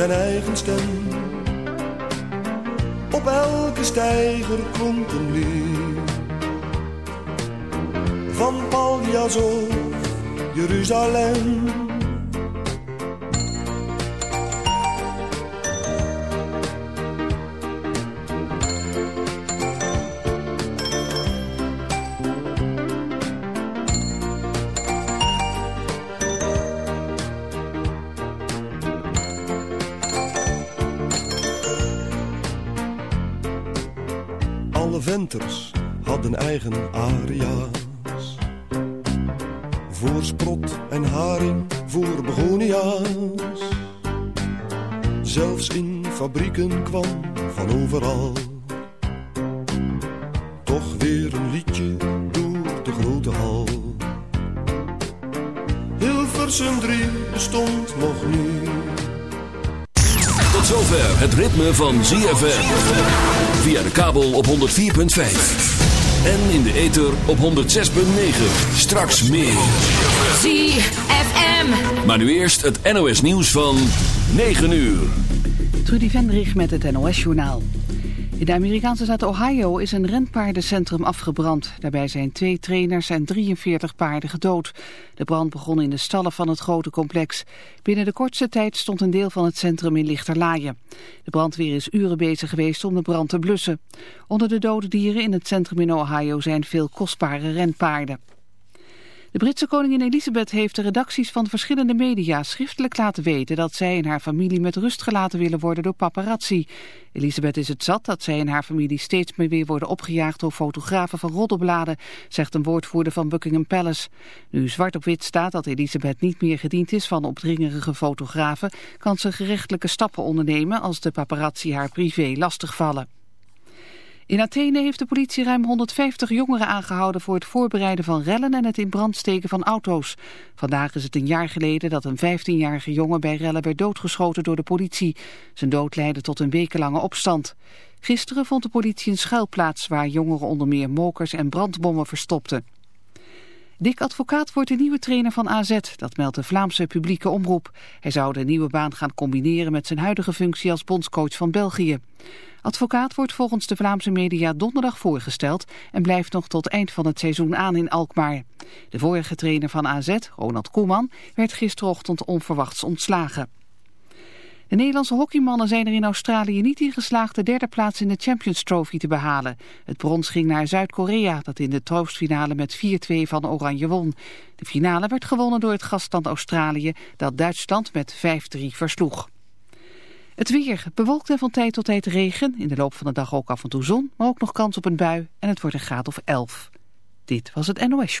zijn eigen stem. Op elke stijger klonk een lied. Van Paljas of Jeruzalem. Eigen aria's. Voor sprot en haring, voor begonia's. Zelfs in fabrieken kwam van overal. Toch weer een liedje door de grote hal. Hilversum 3 bestond nog niet. Tot zover het ritme van ZFM. Via de kabel op 104.5. En in de ether op 106.9. Straks meer. ZFM. Maar nu eerst het NOS nieuws van 9 uur. Trudy Vendrich met het NOS-journaal. In de Amerikaanse staat Ohio is een renpaardencentrum afgebrand. Daarbij zijn twee trainers en 43 paarden gedood. De brand begon in de stallen van het grote complex. Binnen de kortste tijd stond een deel van het centrum in lichterlaaien. De brandweer is uren bezig geweest om de brand te blussen. Onder de dode dieren in het centrum in Ohio zijn veel kostbare renpaarden. De Britse koningin Elisabeth heeft de redacties van verschillende media schriftelijk laten weten dat zij en haar familie met rust gelaten willen worden door paparazzi. Elisabeth is het zat dat zij en haar familie steeds meer weer worden opgejaagd door fotografen van roddelbladen, zegt een woordvoerder van Buckingham Palace. Nu zwart op wit staat dat Elisabeth niet meer gediend is van opdringerige fotografen, kan ze gerechtelijke stappen ondernemen als de paparazzi haar privé lastigvallen. In Athene heeft de politie ruim 150 jongeren aangehouden voor het voorbereiden van rellen en het in brand steken van auto's. Vandaag is het een jaar geleden dat een 15-jarige jongen bij rellen werd doodgeschoten door de politie. Zijn dood leidde tot een wekenlange opstand. Gisteren vond de politie een schuilplaats waar jongeren onder meer mokers en brandbommen verstopten. Dick Advocaat wordt de nieuwe trainer van AZ, dat meldt de Vlaamse publieke omroep. Hij zou de nieuwe baan gaan combineren met zijn huidige functie als bondscoach van België. Advocaat wordt volgens de Vlaamse media donderdag voorgesteld en blijft nog tot eind van het seizoen aan in Alkmaar. De vorige trainer van AZ, Ronald Koeman, werd gisterochtend onverwachts ontslagen. De Nederlandse hockeymannen zijn er in Australië niet in geslaagd de derde plaats in de Champions Trophy te behalen. Het brons ging naar Zuid-Korea, dat in de troostfinale met 4-2 van Oranje won. De finale werd gewonnen door het gastland Australië, dat Duitsland met 5-3 versloeg. Het weer bewolkt en van tijd tot tijd regen. In de loop van de dag ook af en toe zon, maar ook nog kans op een bui. En het wordt een graad of 11. Dit was het NOS.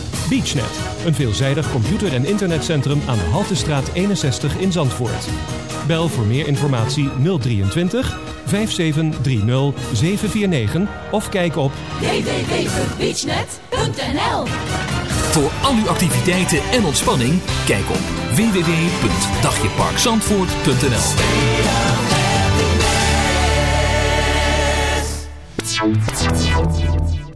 BeachNet, een veelzijdig computer- en internetcentrum aan de Haltestraat 61 in Zandvoort. Bel voor meer informatie 023 5730 749 of kijk op www.beachnet.nl Voor al uw activiteiten en ontspanning, kijk op www.dagjeparkzandvoort.nl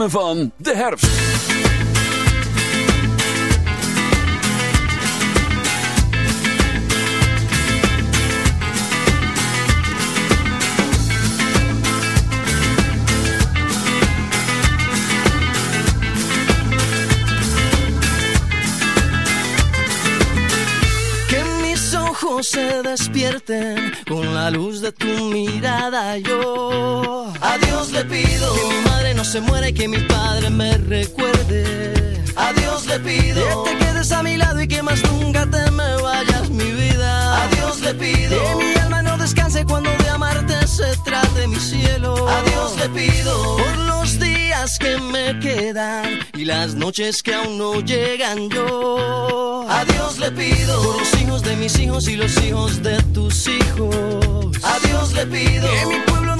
Ritme van de herfst. Se despierten con la luz de tu mirada. Yo a Dios le pido se muera y que mi padre me recuerde. A Dios le pido que te quedes a mi lado y que más nunca te me vayas, mi vida. A Dios le pido que mi alma no descanse cuando de amarte se trate mi cielo. A Dios le pido por los días que me quedan y las noches que aún no llegan yo. A Dios le pido por los hijos de mis hijos y los hijos de tus hijos. A Dios le pido que mi pueblo no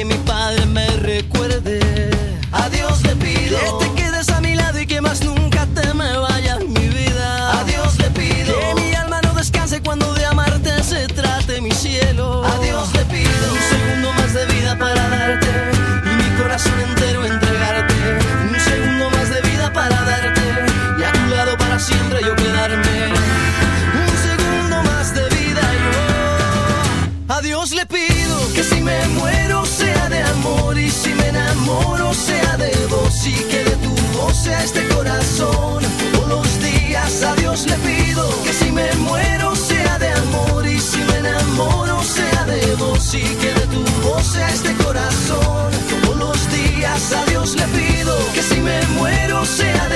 Que mi padre me recuerde.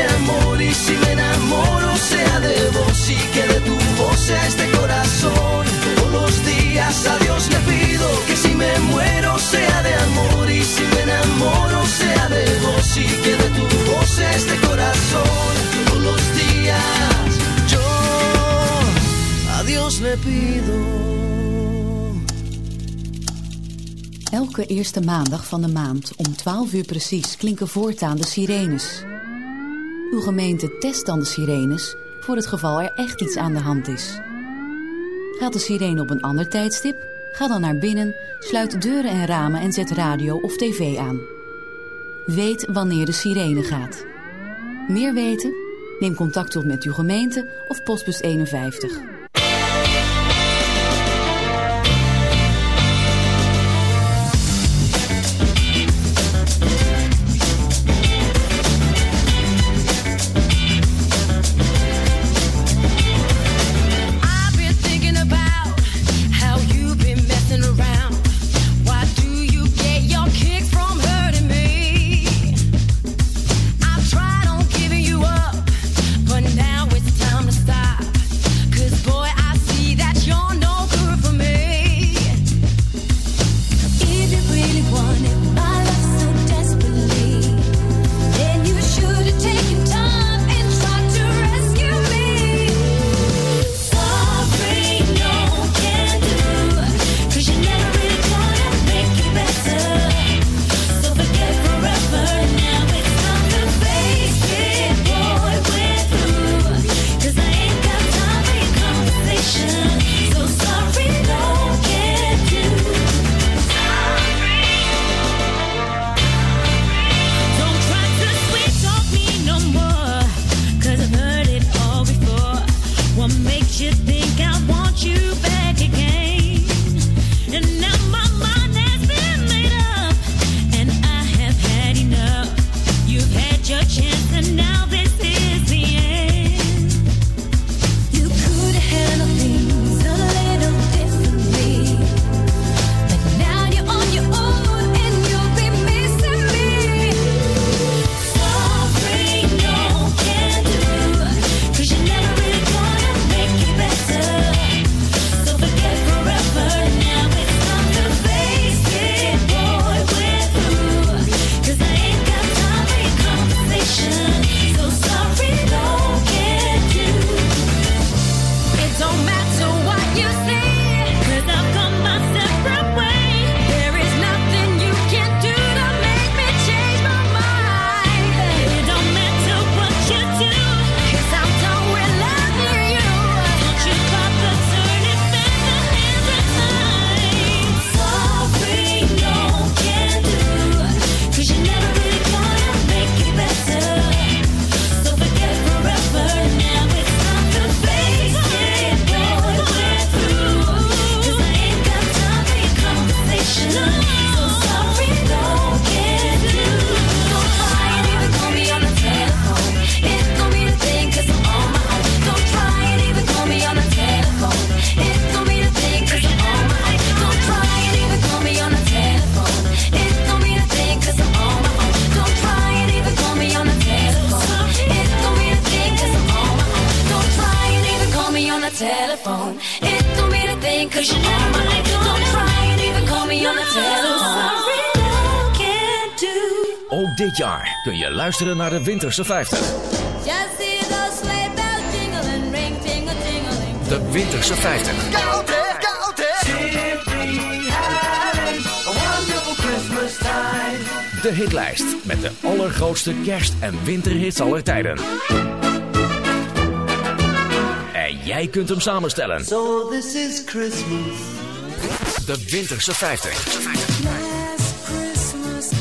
Amor y si me enamoro sea de vos y que de tu voz sea este corazón. Todos los días a Dios le pido que si me muero sea de amor y si me enamoro sea de vos y que de tu voz sea este corazón. Todos los días yo a Dios le pido. Elke eerste maandag van de maand om 12 uur precies klinken voortaan de sirenes. Uw gemeente test dan de sirenes voor het geval er echt iets aan de hand is. Gaat de sirene op een ander tijdstip? Ga dan naar binnen, sluit deuren en ramen en zet radio of tv aan. Weet wanneer de sirene gaat. Meer weten? Neem contact op met uw gemeente of postbus 51. luisteren naar de Winterse 50. De Winterse 50. De hitlijst met de allergrootste kerst- en winterhits aller tijden. En jij kunt hem samenstellen. So this is Christmas. De Winterse 50.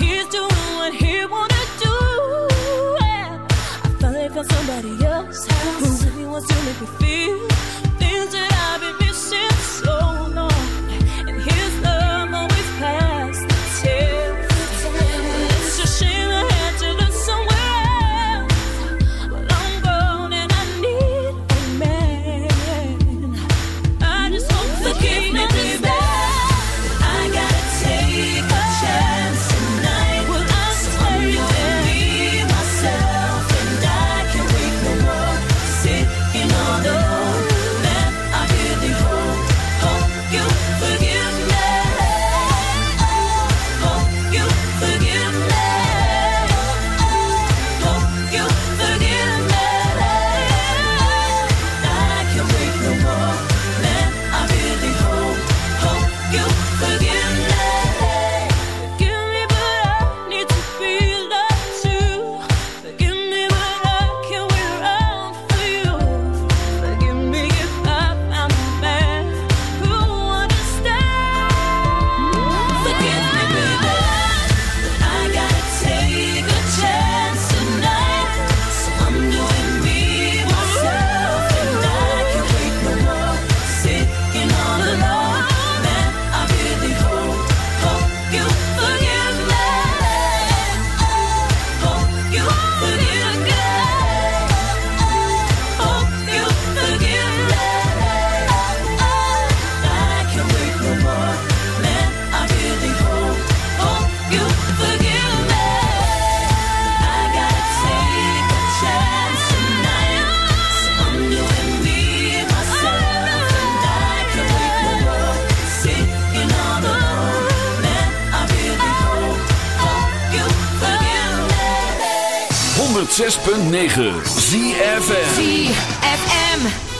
he's doing what he wanna do. I finally found somebody else who really wants to make me feel. 106.9 ZFM ZFM